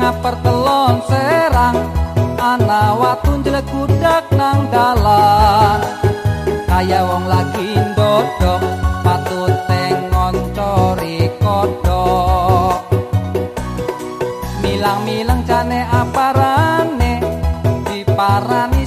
pertelon serang ana watu jlegudak nang dalan. Kaya wong lagi ndodok patut tengon cori kodok. Milang-milang jane aparane diparani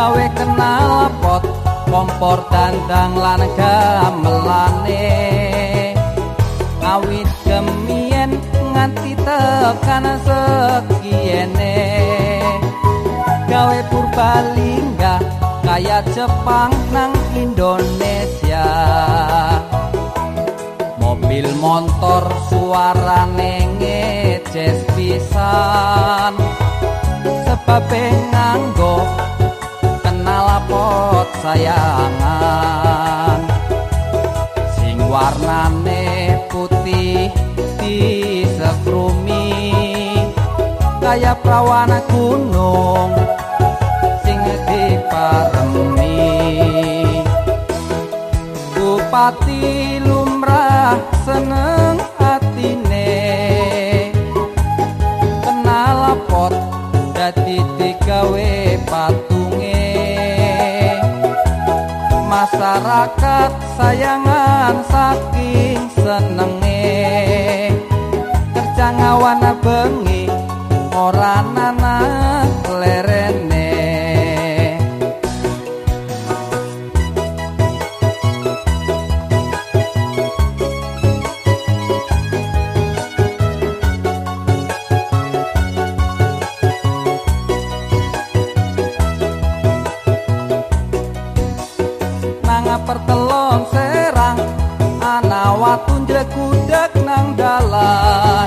gawe kenal pot kompor dandang lan gamelane. Awit gemien nganti tekan sekiene. Gawe purbalingga kaya Jepang nang Indonesia. Mobil motor suarane ngeces pisan. Sebab nganggo sayangan sing warnane putih di sekrumi kaya prawana gunung sing diparemi. Bupati lumrah seneng masyarakat sayangan saking senenge. Kerja ngawana bengi pertelon serang ana watu jlegudek nang dalan.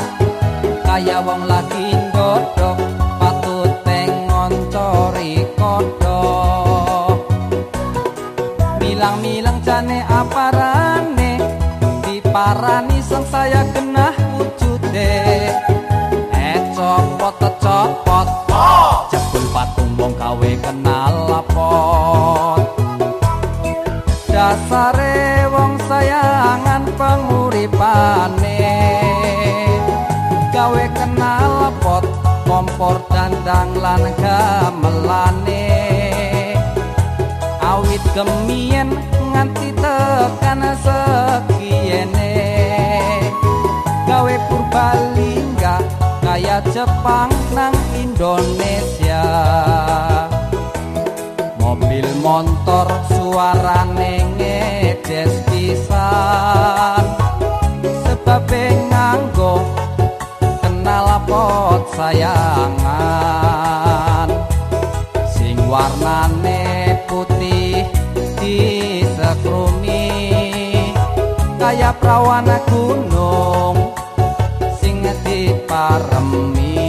Kaya wong lagi ndodok patut tengon cori kodok milang-milang jane aparane diparani sing saya kena wujude eh copot copot dasare wong sayangan penguripane gawe kenal pot kompor dandang lan gamelane. Awit gemien nganti tekan sekiene gawe purbalingga kaya Jepang nang Indonesia. Mobil motor suarane ngedes pisan sebab nganggo kenal pot sayangan. Sing warnane putih di sekrumi kaya prawana gunung sing diparemi.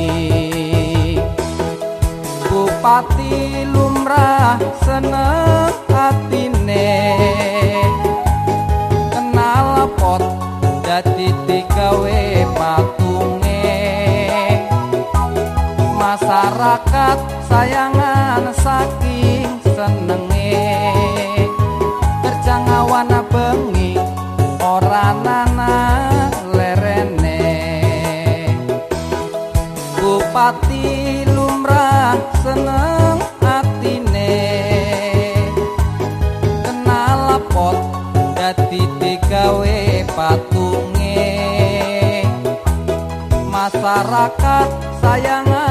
Bupati lumrah seneng atine dadi digawe patunge. Masyarakat sayangan saking senenge. Kerja ngawana bengi ora nana lerene. Bupati lumrah seneng atine. Kenal pot dadi digawe patunge masyarakat sayangan saking seneng